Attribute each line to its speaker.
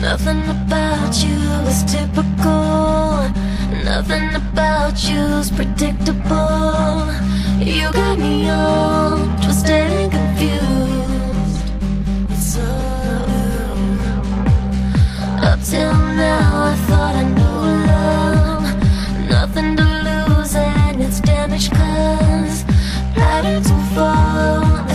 Speaker 1: Nothing about you is typical. Nothing about you's predictable. You got me all twisted and confused. So Up till now I thought I knew love. Nothing to lose and it's damaged cause Patterns will fall